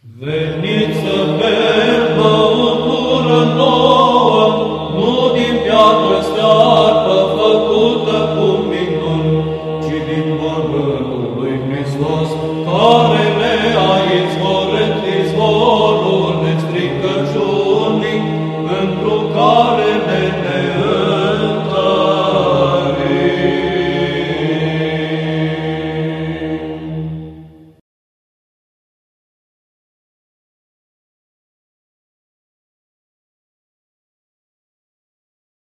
Veniți să bem băutură nouă, nu din piatră stearpă făcută cu minuni, ci din vorbătul lui Hristos, care